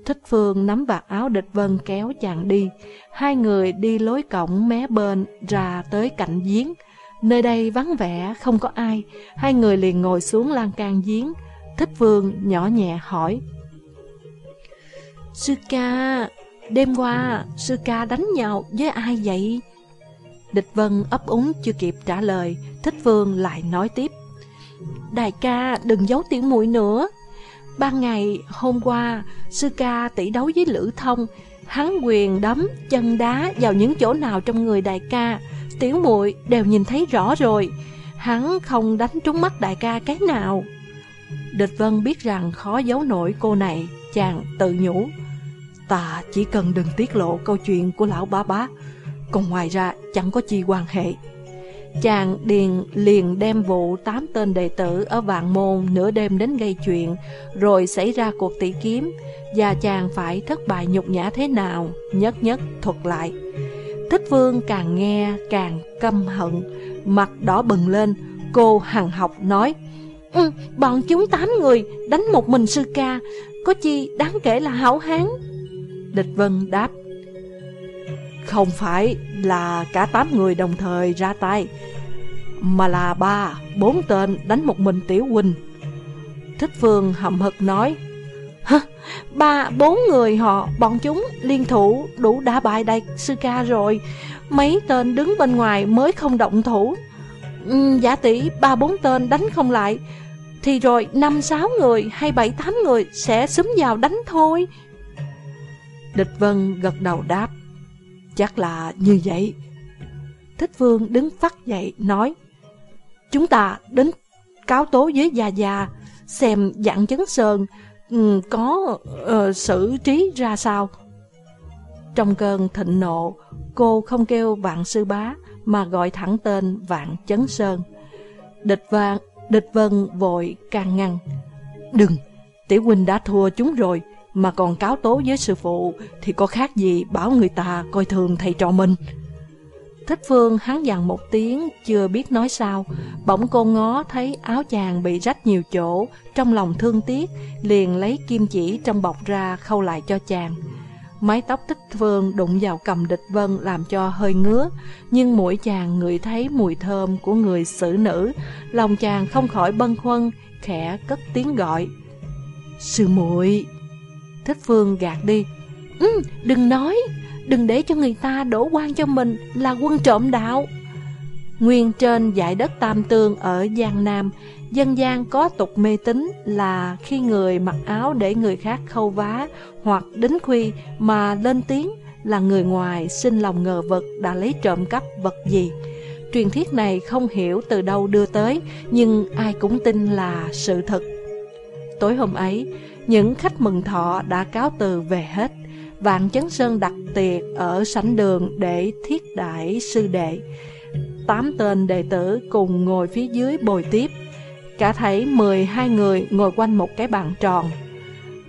Thích Phương nắm vạt áo địch vân kéo chàng đi. Hai người đi lối cổng mé bên ra tới cạnh giếng. Nơi đây vắng vẻ, không có ai. Hai người liền ngồi xuống lan can giếng. Thích Phương nhỏ nhẹ hỏi. Sư ca, đêm qua sư ca đánh nhau với ai vậy? Địch Vân ấp úng chưa kịp trả lời, Thích Vương lại nói tiếp. Đại ca đừng giấu tiểu muội nữa. Ban ngày hôm qua, sư ca tỷ đấu với Lữ Thông, hắn quyền đấm, chân đá vào những chỗ nào trong người đại ca, tiểu muội đều nhìn thấy rõ rồi. Hắn không đánh trúng mắt đại ca cái nào. Địch Vân biết rằng khó giấu nổi cô này, chàng tự nhủ. Ta chỉ cần đừng tiết lộ câu chuyện của lão bá bá, còn ngoài ra chẳng có chi quan hệ. Chàng điền liền đem vụ tám tên đệ tử ở vạn môn nửa đêm đến gây chuyện, rồi xảy ra cuộc tỷ kiếm, và chàng phải thất bại nhục nhã thế nào, nhất nhất thuật lại. Thích vương càng nghe càng căm hận, mặt đỏ bừng lên, cô hằng học nói, ừ, bọn chúng tám người đánh một mình sư ca, có chi đáng kể là hảo hán. Địch Vân đáp, không phải là cả tám người đồng thời ra tay, mà là ba, bốn tên đánh một mình Tiểu Huynh. Thích Phương hậm hực nói, Ba, bốn người họ, bọn chúng liên thủ đủ đã bại đại sư ca rồi. Mấy tên đứng bên ngoài mới không động thủ. Ừ, giả tỷ ba bốn tên đánh không lại, thì rồi năm sáu người hay bảy tám người sẽ xúm vào đánh thôi. Địch Vân gật đầu đáp, chắc là như vậy. Thích Vương đứng phát dậy nói, chúng ta đến cáo tố với Già Già, xem dạng chấn sơn ừ, có uh, xử trí ra sao. Trong cơn thịnh nộ, cô không kêu vạn sư bá mà gọi thẳng tên vạn chấn sơn. Địch vạn, địch vân vội can ngăn. Đừng, tiểu huynh đã thua chúng rồi, mà còn cáo tố với sư phụ thì có khác gì bảo người ta coi thường thầy trò mình. Thích Phương hắn dằn một tiếng, chưa biết nói sao. Bỗng cô ngó thấy áo chàng bị rách nhiều chỗ, trong lòng thương tiếc, liền lấy kim chỉ trong bọc ra khâu lại cho chàng. Mái tóc Thích Phương đụng vào cầm địch vân làm cho hơi ngứa, nhưng mũi chàng ngửi thấy mùi thơm của người xử nữ, lòng chàng không khỏi bâng khuâng, khẽ cất tiếng gọi. Sư muội Thích Phương gạt đi. Ừ, đừng nói, đừng để cho người ta đổ quan cho mình là quân trộm đạo. Nguyên trên dải đất Tam Tương ở Giang Nam, dân gian có tục mê tín là khi người mặc áo để người khác khâu vá hoặc đính khuy mà lên tiếng là người ngoài xin lòng ngờ vật đã lấy trộm cắp vật gì. Truyền thuyết này không hiểu từ đâu đưa tới, nhưng ai cũng tin là sự thật. Tối hôm ấy, những khách mừng thọ đã cáo từ về hết. Vạn Chấn Sơn đặt tiệc ở sảnh đường để thiết đại sư đệ. Tám tên đệ tử cùng ngồi phía dưới bồi tiếp. Cả thấy 12 người ngồi quanh một cái bàn tròn.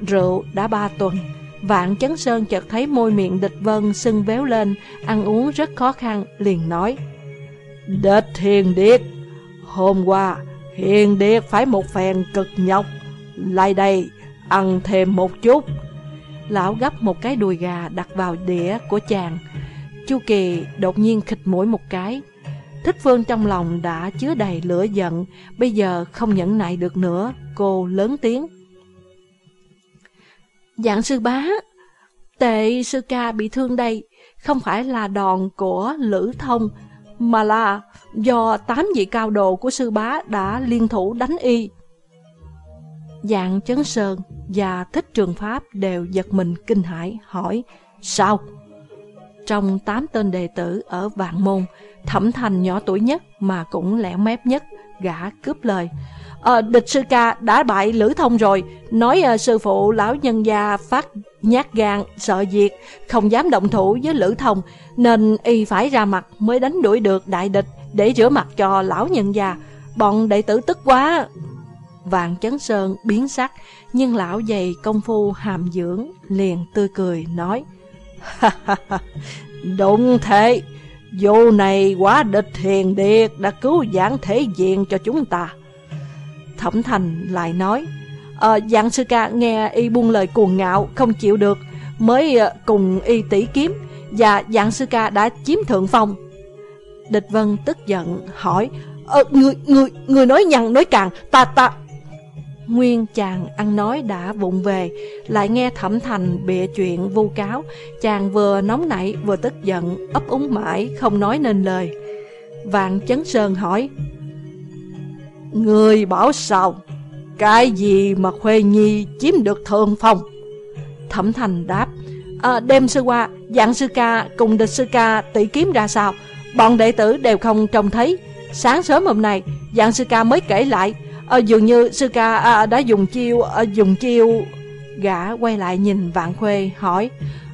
Rượu đã ba tuần. Vạn Chấn Sơn chợt thấy môi miệng địch vân sưng véo lên, ăn uống rất khó khăn, liền nói. Địch hiền điệt, hôm qua hiền điệt phải một phèn cực nhọc. Lại đây, ăn thêm một chút. Lão gấp một cái đùi gà đặt vào đĩa của chàng. Chu Kỳ đột nhiên khịch mũi một cái. Thích Phương trong lòng đã chứa đầy lửa giận, bây giờ không nhẫn nại được nữa, cô lớn tiếng. Dạng sư bá, tệ sư ca bị thương đây, không phải là đòn của Lữ Thông, mà là do tám vị cao đồ của sư bá đã liên thủ đánh y. Dạng chấn sơn và thích trường pháp đều giật mình kinh hãi hỏi Sao? Trong tám tên đệ tử ở Vạn Môn, Thẩm Thành nhỏ tuổi nhất mà cũng lẻo mép nhất, gã cướp lời. À, địch sư ca đã bại Lữ Thông rồi, nói à, sư phụ lão nhân gia phát nhát gan, sợ diệt, không dám động thủ với Lữ Thông, nên y phải ra mặt mới đánh đuổi được đại địch để rửa mặt cho lão nhân gia. Bọn đệ tử tức quá, Vạn chấn sơn biến sắc, nhưng lão dày công phu hàm dưỡng, liền tươi cười nói. Đúng thế, vụ này quá địch hiền điệt đã cứu giảng thể diện cho chúng ta. Thẩm thành lại nói, à, Dạng sư ca nghe y buông lời cuồng ngạo, không chịu được, mới ờ, cùng y tỷ kiếm, và dạng sư ca đã chiếm thượng phong. Địch Vân tức giận hỏi, ờ, người, người, người nói nhằn nói càng, ta ta Nguyên chàng ăn nói đã vụng về, lại nghe thẩm thành bịa chuyện vu cáo, chàng vừa nóng nảy vừa tức giận, ấp úng mãi, không nói nên lời. Vạn Chấn Sơn hỏi, Người bảo sao? Cái gì mà Khuê Nhi chiếm được thượng phong? Thẩm thành đáp, à, đêm sư qua, dạng sư ca cùng địch sư ca tỷ kiếm ra sao? Bọn đệ tử đều không trông thấy. Sáng sớm hôm nay, dạng sư ca mới kể lại, à, dường như sư ca à, đã dùng chiêu, à, dùng chiêu... Gã quay lại nhìn Vạn Khuê hỏi,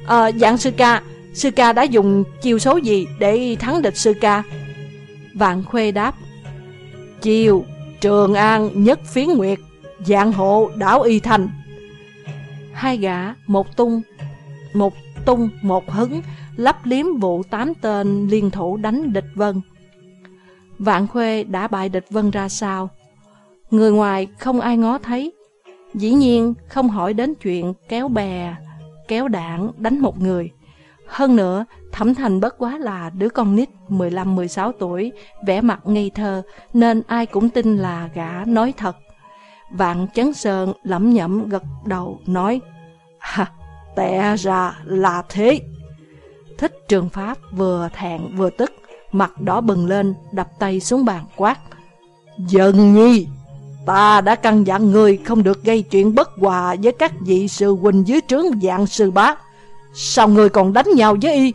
à, dạng sư ca, sư ca đã dùng chiêu số gì để thắng địch sư ca? Vạn Khuê đáp, chiêu Trường An nhất phiến nguyệt, dạng hộ đảo y thành. Hai gã, một tung, một tung, một hứng, lắp liếm vụ tám tên liên thủ đánh địch vân. Vạn Khuê đã bại địch vân ra sao? Người ngoài không ai ngó thấy. Dĩ nhiên không hỏi đến chuyện kéo bè, kéo đạn đánh một người. Hơn nữa, Thẩm Thành bất quá là đứa con nít 15-16 tuổi, vẻ mặt ngây thơ, nên ai cũng tin là gã nói thật. Vạn Chấn Sơn lẩm nhẩm gật đầu nói, Hà, tệ ra là thế. Thích trường Pháp vừa thẹn vừa tức, mặt đỏ bừng lên, đập tay xuống bàn quát. Dần nhi, ta đã căn dặn người không được gây chuyện bất hòa với các vị sư huynh dưới trướng dạng sư bá. Sao người còn đánh nhau với y?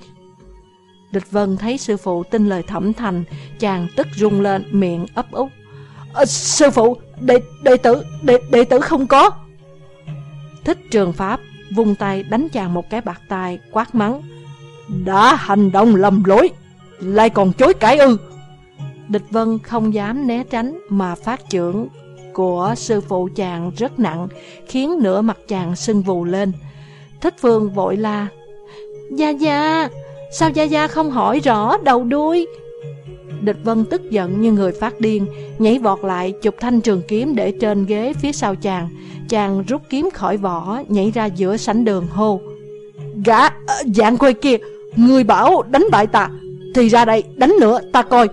Địch Vân thấy sư phụ tin lời thẩm thành, chàng tức rung lên, miệng ấp úng. À, ờ, sư phụ, đệ, đệ tử, đệ, đệ tử không có. Thích trường Pháp vung tay đánh chàng một cái bạc tay, quát mắng. Đã hành động lầm lỗi, lại còn chối cãi ư. Địch Vân không dám né tránh mà phát trưởng của sư phụ chàng rất nặng, khiến nửa mặt chàng sưng vù lên. Thích Phương vội la, Gia Gia, sao Gia Gia không hỏi rõ đầu đuôi? Địch Vân tức giận như người phát điên, nhảy vọt lại chụp thanh trường kiếm để trên ghế phía sau chàng. Chàng rút kiếm khỏi vỏ, nhảy ra giữa sảnh đường hô. Gã, ờ, dạng quê kia, người bảo đánh bại ta, thì ra đây đánh nữa ta coi.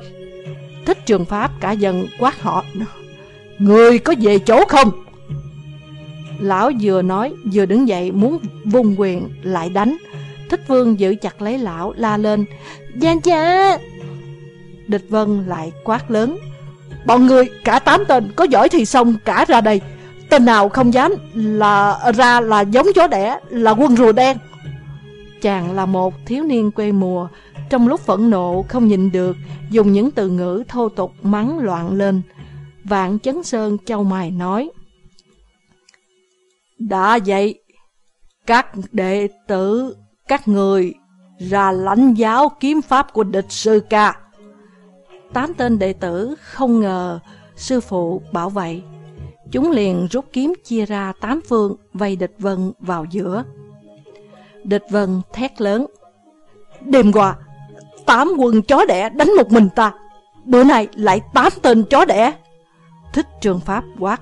Thích trường Pháp cả giận quát họ. Người có về chỗ không? Lão vừa nói, vừa đứng dậy, muốn vung quyền lại đánh. Thích vương giữ chặt lấy lão, la lên Gia cha! Địch vân lại quát lớn, Bọn người, cả tám tên, có giỏi thì xong, cả ra đây. Tên nào không dám là, ra là giống chó đẻ, Là quân rùa đen. Chàng là một thiếu niên quê mùa, Trong lúc phẫn nộ không nhìn được, Dùng những từ ngữ thô tục mắng loạn lên. Vạn chấn sơn châu mài nói đã vậy, các đệ tử, các người ra lãnh giáo kiếm pháp của địch sư ca. Tám tên đệ tử không ngờ sư phụ bảo vậy. Chúng liền rút kiếm chia ra tám phương vây địch vân vào giữa. Địch vân thét lớn. Đêm qua, tám quân chó đẻ đánh một mình ta. Bữa nay lại tám tên chó đẻ. Thích trường pháp quát.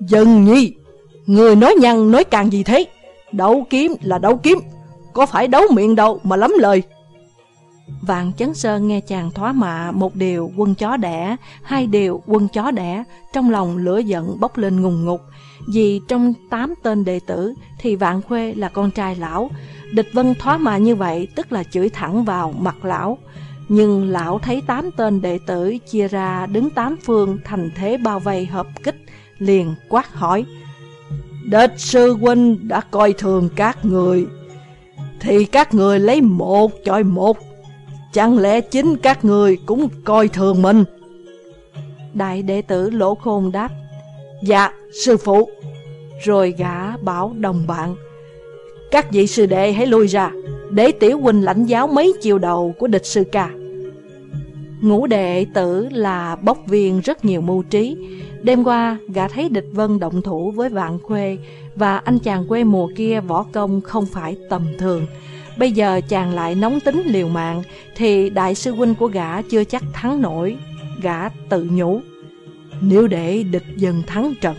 Dần nhi, Người nói nhăn nói càng gì thế? Đấu kiếm là đấu kiếm Có phải đấu miệng đâu mà lắm lời? Vạn chấn sơn nghe chàng thoá mạ Một điều quân chó đẻ Hai điều quân chó đẻ Trong lòng lửa giận bốc lên ngùng ngục. Vì trong tám tên đệ tử Thì Vạn Khuê là con trai lão. Địch vân thoá mạ như vậy Tức là chửi thẳng vào mặt lão. Nhưng lão thấy tám tên đệ tử Chia ra đứng tám phương Thành thế bao vây hợp kích, Liền quát hỏi Địch sư huynh đã coi thường các người, Thì các người lấy một chọi một. Chẳng lẽ chính các người cũng coi thường mình? Đại đệ tử lỗ khôn đáp Dạ sư phụ. Rồi gã bảo đồng bạn, Các vị sư đệ hãy lui ra. Để tiểu huynh lãnh giáo mấy chiều đầu của địch sư ca. Ngũ đệ tử là bốc viên rất nhiều mưu trí. Đêm qua, gã thấy địch vân động thủ với vạn khuê Và anh chàng quê mùa kia võ công không phải tầm thường. Bây giờ chàng lại nóng tính liều mạng Thì đại sư huynh của gã chưa chắc thắng nổi. Gã tự nhủ Nếu để địch dần thắng trận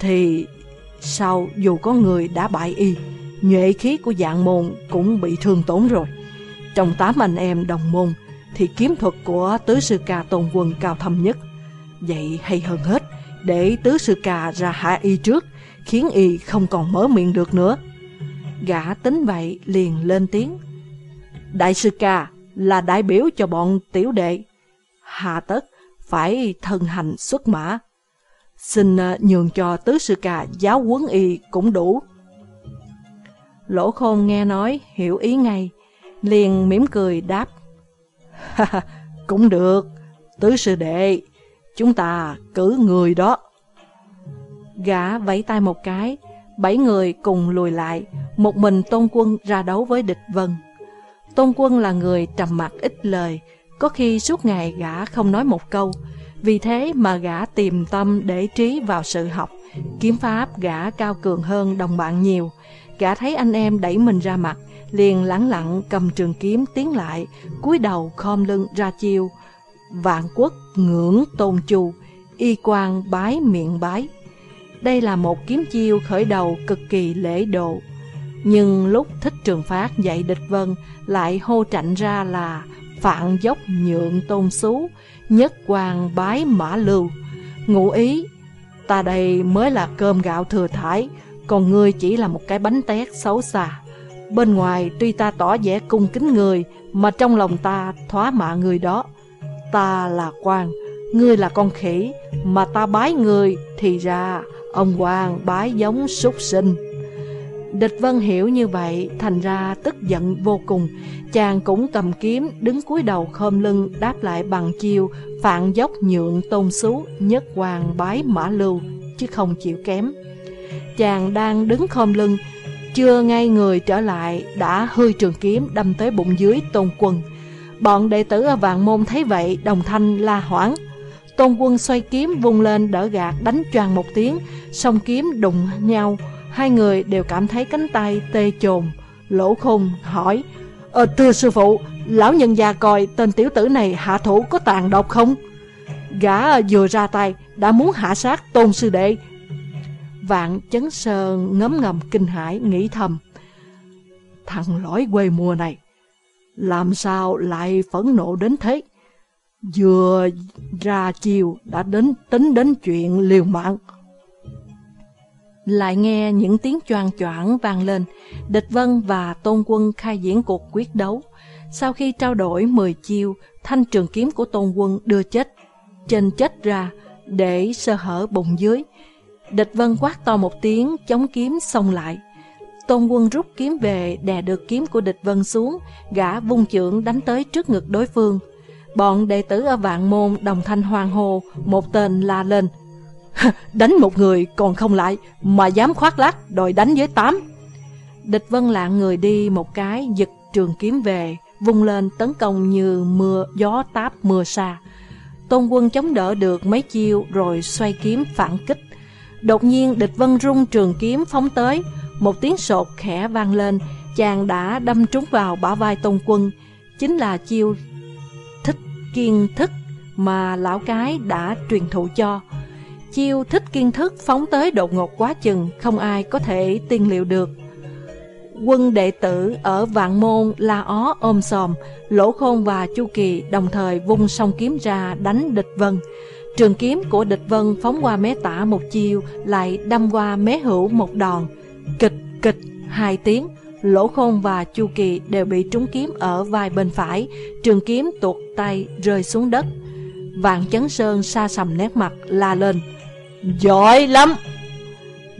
Thì sau dù có người đã bại y Nhuệ khí của dạng môn cũng bị thương tổn rồi Trong tám anh em đồng môn Thì kiếm thuật của tứ sư ca tôn quân cao thâm nhất Vậy hay hơn hết để tứ sư ca ra hạ y trước, khiến y không còn mở miệng được nữa. Gã tính vậy liền lên tiếng. Đại sư ca là đại biểu cho bọn tiểu đệ. Hà tất phải thân hành xuất mã. Xin ờ, nhường cho tứ sư ca giáo huấn y cũng đủ. Lỗ khôn nghe nói, hiểu ý ngay, liền mỉm cười đáp. cũng được, tứ sư đệ, chúng ta cử người đó. Gã vẫy tay một cái, bảy người cùng lùi lại, một mình Tôn Quân ra đấu với địch vân. Tôn Quân là người trầm mặc ít lời, có khi suốt ngày gã không nói một câu, vì thế mà gã tìm tâm để trí vào sự học. Kiếm pháp gã cao cường hơn đồng bạn nhiều, gã thấy anh em đẩy mình ra mặt, liền lẳng lặng cầm trường kiếm tiến lại, cúi đầu khom lưng ra chiêu. Vạn quốc ngưỡng tôn chu, y quan bái miệng bái. Đây là một kiếm chiêu khởi đầu cực kỳ lễ độ. Nhưng lúc thích trường phát dạy địch vân lại hô trạnh ra là phạn dốc nhượng tôn xú, nhất quan bái mã lưu. Ngụ ý, ta đây mới là cơm gạo thừa thải, còn ngươi chỉ là một cái bánh tét xấu xa. Bên ngoài tuy ta tỏ vẻ cung kính người, mà trong lòng ta thoá mạ người đó. Ta là quan, ngươi là con khỉ, mà ta bái người thì ra ông quan bái giống súc sinh. Địch Vân hiểu như vậy, thành ra tức giận vô cùng. Chàng cũng cầm kiếm, đứng cúi đầu khom lưng, đáp lại bằng chiêu, phạn dốc nhượng tôn xú, nhất hoàng bái mã lưu, chứ không chịu kém. Chàng đang đứng khom lưng, chưa ngay người trở lại, đã hơi trường kiếm đâm tới bụng dưới tôn quân. Bọn đệ tử ở vạn môn thấy vậy, đồng thanh la hoảng. Tôn quân xoay kiếm vung lên đỡ gạt đánh choàng một tiếng, song kiếm đụng nhau, Hai người đều cảm thấy cánh tay tê chồn Lỗ khôn hỏi Ờ thưa sư phụ Lão nhân già coi tên tiểu tử này hạ thủ có tàn độc không Gã vừa ra tay Đã muốn hạ sát tôn sư đệ Vạn chấn sơn ngấm ngầm kinh hãi nghĩ thầm Thằng lõi quê mùa này Làm sao lại phẫn nộ đến thế Vừa ra chiều đã đến tính đến chuyện liều mạng lại nghe những tiếng choang choảng vang lên, địch vân và tôn quân khai diễn cuộc quyết đấu. Sau khi trao đổi 10 chiêu, thanh trường kiếm của tôn quân đưa chết trên chết ra để sơ hở bụng dưới. Địch vân quát to một tiếng, chống kiếm xông lại. Tôn quân rút kiếm về, đè được kiếm của địch vân xuống, gã vung chưởng đánh tới trước ngực đối phương. Bọn đệ tử ở vạn môn đồng thanh hoàng hồ, một tên la lên, đánh một người còn không lại Mà dám khoác lác đòi đánh với tám Địch vân lạng người đi một cái Giật trường kiếm về Vung lên tấn công như mưa gió táp mưa xa Tôn quân chống đỡ được mấy chiêu Rồi xoay kiếm phản kích Đột nhiên địch vân rung trường kiếm phóng tới Một tiếng sột khẽ vang lên Chàng đã đâm trúng vào bả vai tôn quân Chính là chiêu thích kiên thức Mà lão cái đã truyền thụ cho Chiêu thích kiên thức phóng tới đột ngột quá chừng, không ai có thể tiên liệu được. Quân đệ tử ở vạn môn la ó ôm sòm, lỗ khôn và chu kỳ đồng thời vung song kiếm ra đánh địch vân. Trường kiếm của địch vân phóng qua mé tả một chiều, lại đâm qua mé hữu một đòn. Kịch kịch hai tiếng, lỗ khôn và chu kỳ đều bị trúng kiếm ở vai bên phải, trường kiếm tuột tay rơi xuống đất. Vạn chấn sơn xa sầm nét mặt la lên. Giỏi lắm!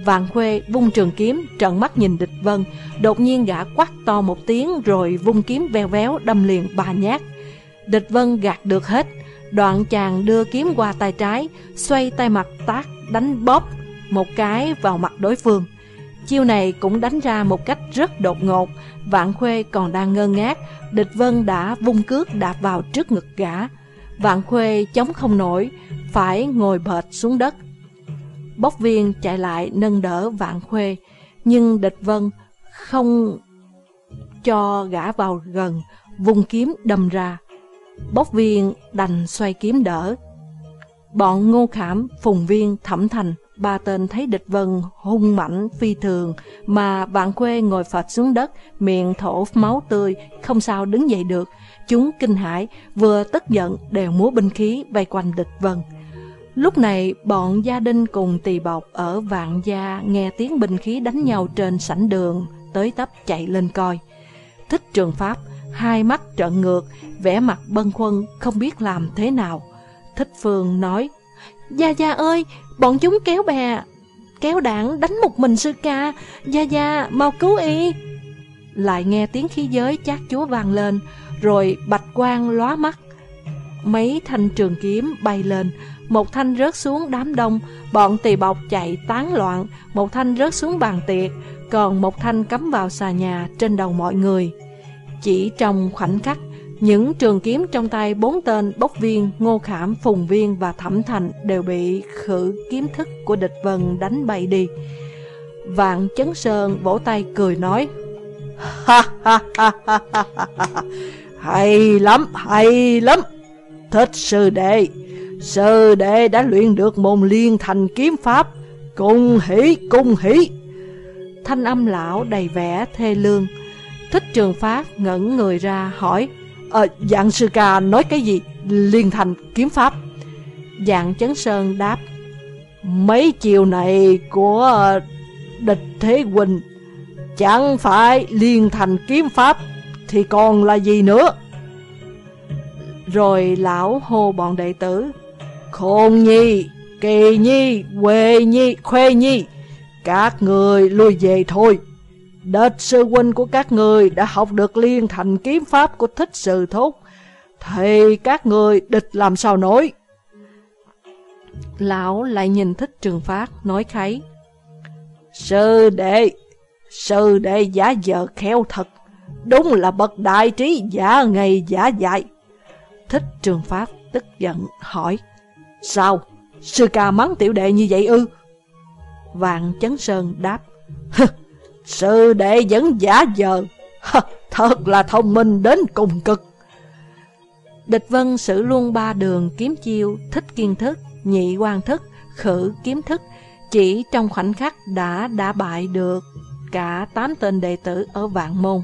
Vạn Khuê vung trường kiếm Trận mắt nhìn địch vân. Đột nhiên gã quát to một tiếng Rồi vung kiếm veo véo đâm liền ba nhát. Địch vân gạt được hết. Đoạn chàng đưa kiếm qua tay trái Xoay tay mặt tác đánh bóp Một cái vào mặt đối phương. Chiêu này cũng đánh ra một cách rất đột ngột Vạn Khuê còn đang ngơ ngác Địch Vân đã vung cước đạp vào trước ngực gã. Vạn Khuê chống không nổi Phải ngồi bệt xuống đất. Bốc viên chạy lại nâng đỡ vạn khuê, nhưng địch vân không cho gã vào gần, vùng kiếm đâm ra. Bốc viên đành xoay kiếm đỡ. Bọn ngô khảm, phùng viên, thẩm thành, ba tên thấy địch vân hung mãnh phi thường, mà vạn khuê ngồi phật xuống đất, miệng thổ máu tươi, không sao đứng dậy được. Chúng kinh hãi, vừa tức giận đều múa binh khí vây quanh địch vân. Lúc này, bọn gia đình cùng tỳ bọc ở vạn gia nghe tiếng binh khí đánh nhau trên sảnh đường, tới tấp chạy lên coi. Thích trường pháp, hai mắt trợn ngược, vẻ mặt bân khuân, không biết làm thế nào. Thích phương nói, Gia Gia ơi, bọn chúng kéo bè, kéo đảng đánh một mình sư ca, Gia Gia, mau cứu y. Lại nghe tiếng khí giới chát chúa vang lên, rồi bạch quang lóa mắt. Mấy thanh trường kiếm bay lên, một thanh rớt xuống đám đông, bọn tỳ bọc chạy tán loạn, một thanh rớt xuống bàn tiệc, còn một thanh cắm vào xà nhà trên đầu mọi người. Chỉ trong khoảnh khắc, những trường kiếm trong tay bốn tên bốc viên, ngô khảm, phùng viên và thẩm thành đều bị khử kiếm thức của địch vân đánh bay đi. Vạn chấn sơn vỗ tay cười nói, Ha ha ha ha ha ha hay lắm, hay lắm. Thích sư đệ, sư đệ đã luyện được môn liên thành kiếm pháp, cung hỷ, cung hỷ. Thanh âm lão đầy vẻ thê lương. Thích trường phát ngẩn người ra hỏi, Ờ, dạng sư ca nói cái gì? Liên thành kiếm pháp. Dạng chấn sơn đáp, Mấy chiều này của địch thế huynh Chẳng phải liên thành kiếm pháp Thì còn là gì nữa Rồi lão hô bọn đệ tử Khôn nhi, kỳ nhi, quê nhi, khuê nhi Các người lui về thôi Địch sư huynh của các người đã học được liên thành kiếm pháp của thích sự thúc. Thì các người địch làm sao nổi? Lão lại nhìn thích trường phát nói kháy Sư đệ Sư đệ giả vờ khéo thật, đúng là bậc đại trí giả ngày giả dại. Thích trường pháp tức giận hỏi, sao, sư ca mắng tiểu đệ như vậy ư? Vạn chấn sơn đáp, sư đệ vẫn giả dờ, thật là thông minh đến cùng cực. Địch vân sử luôn ba đường kiếm chiêu, thích kiên thức, nhị quan thức, khử kiếm thức, chỉ trong khoảnh khắc đã đã bại được cả tám tên đệ tử ở vạn môn.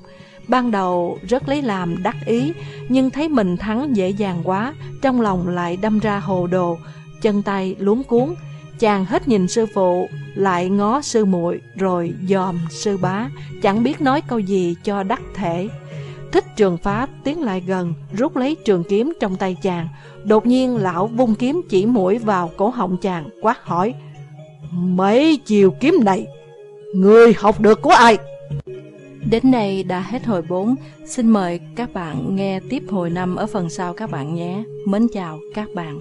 Ban đầu rất lấy làm đắc ý, nhưng thấy mình thắng dễ dàng quá, trong lòng lại đâm ra hồ đồ, chân tay luống cuốn. Chàng hết nhìn sư phụ, lại ngó sư muội rồi dòm sư bá, chẳng biết nói câu gì cho đắc thể. Thích trường pháp tiến lại gần, rút lấy trường kiếm trong tay chàng. Đột nhiên lão vung kiếm chỉ mũi vào cổ họng chàng, quát hỏi. Mấy chiều kiếm này Người học được của ai? Đến đây đã hết hồi 4. Xin mời các bạn nghe tiếp hồi 5 ở phần sau các bạn nhé. Mến chào các bạn.